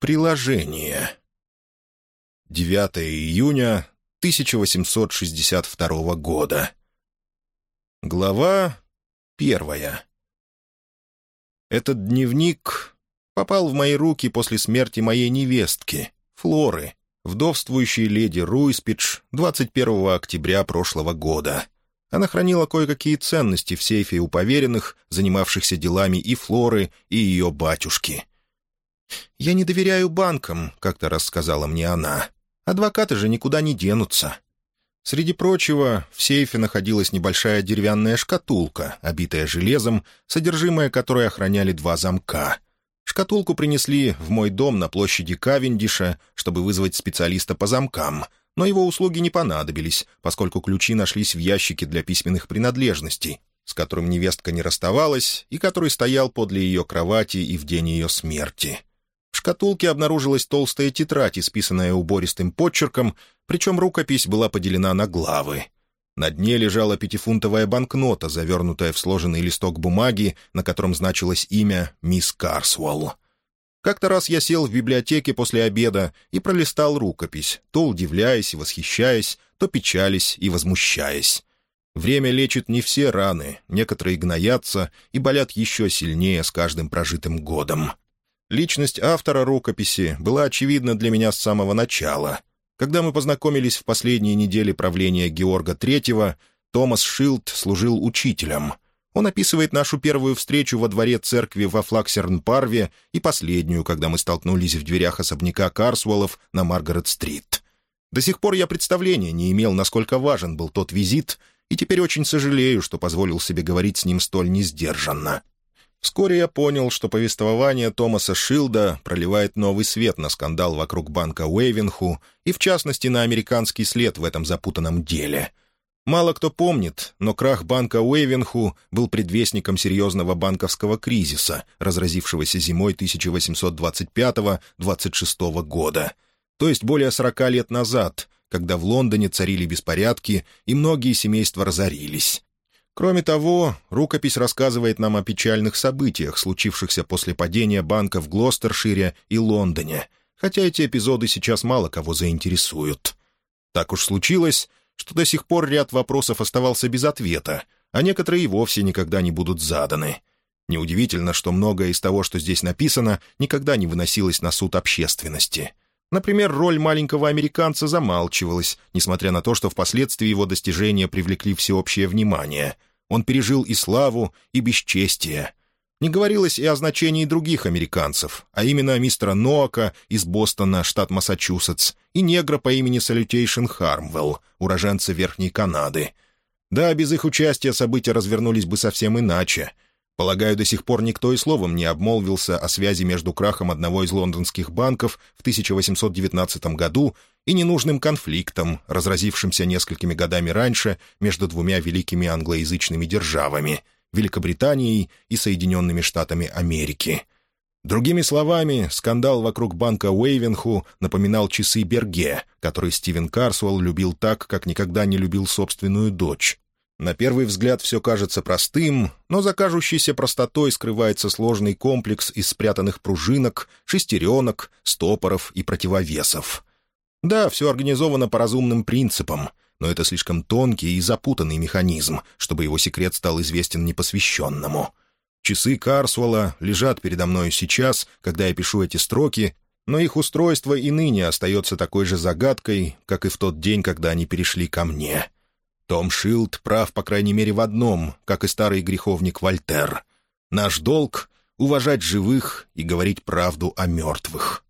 Приложение. 9 июня 1862 года. Глава первая. Этот дневник попал в мои руки после смерти моей невестки, Флоры, вдовствующей леди Руиспидж, 21 октября прошлого года. Она хранила кое-какие ценности в сейфе у поверенных, занимавшихся делами и Флоры, и ее батюшки — «Я не доверяю банкам», — как-то рассказала мне она. «Адвокаты же никуда не денутся». Среди прочего, в сейфе находилась небольшая деревянная шкатулка, обитая железом, содержимое которой охраняли два замка. Шкатулку принесли в мой дом на площади Кавендиша, чтобы вызвать специалиста по замкам, но его услуги не понадобились, поскольку ключи нашлись в ящике для письменных принадлежностей, с которым невестка не расставалась и который стоял подле ее кровати и в день ее смерти. В шкатулке обнаружилась толстая тетрадь, исписанная убористым подчерком, причем рукопись была поделена на главы. На дне лежала пятифунтовая банкнота, завернутая в сложенный листок бумаги, на котором значилось имя «Мисс Карсуэлл». Как-то раз я сел в библиотеке после обеда и пролистал рукопись, то удивляясь и восхищаясь, то печались и возмущаясь. Время лечит не все раны, некоторые гноятся и болят еще сильнее с каждым прожитым годом. Личность автора рукописи была очевидна для меня с самого начала. Когда мы познакомились в последние недели правления Георга III, Томас Шилд служил учителем. Он описывает нашу первую встречу во дворе церкви во Флаксерн-Парве и последнюю, когда мы столкнулись в дверях особняка Карсуэллов на Маргарет-стрит. До сих пор я представления не имел, насколько важен был тот визит, и теперь очень сожалею, что позволил себе говорить с ним столь несдержанно. Вскоре я понял, что повествование Томаса Шилда проливает новый свет на скандал вокруг банка Уэйвенху и, в частности, на американский след в этом запутанном деле. Мало кто помнит, но крах банка Уэйвенху был предвестником серьезного банковского кризиса, разразившегося зимой 1825-26 года, то есть более 40 лет назад, когда в Лондоне царили беспорядки и многие семейства разорились. Кроме того, рукопись рассказывает нам о печальных событиях, случившихся после падения банка в Глостершире и Лондоне, хотя эти эпизоды сейчас мало кого заинтересуют. Так уж случилось, что до сих пор ряд вопросов оставался без ответа, а некоторые и вовсе никогда не будут заданы. Неудивительно, что многое из того, что здесь написано, никогда не выносилось на суд общественности. Например, роль маленького американца замалчивалась, несмотря на то, что впоследствии его достижения привлекли всеобщее внимание — он пережил и славу, и бесчестие. Не говорилось и о значении других американцев, а именно мистера Ноака из Бостона, штат Массачусетс, и негра по имени Салютейшн Хармвелл, уроженца Верхней Канады. Да, без их участия события развернулись бы совсем иначе — Полагаю, до сих пор никто и словом не обмолвился о связи между крахом одного из лондонских банков в 1819 году и ненужным конфликтом, разразившимся несколькими годами раньше между двумя великими англоязычными державами — Великобританией и Соединенными Штатами Америки. Другими словами, скандал вокруг банка Уэйвенху напоминал часы Берге, которые Стивен Карсуэлл любил так, как никогда не любил собственную дочь. На первый взгляд все кажется простым, но за кажущейся простотой скрывается сложный комплекс из спрятанных пружинок, шестеренок, стопоров и противовесов. Да, все организовано по разумным принципам, но это слишком тонкий и запутанный механизм, чтобы его секрет стал известен непосвященному. Часы Карсуэлла лежат передо мной сейчас, когда я пишу эти строки, но их устройство и ныне остается такой же загадкой, как и в тот день, когда они перешли ко мне — том Шилд прав, по крайней мере, в одном, как и старый греховник Вольтер. Наш долг — уважать живых и говорить правду о мертвых.